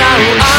I.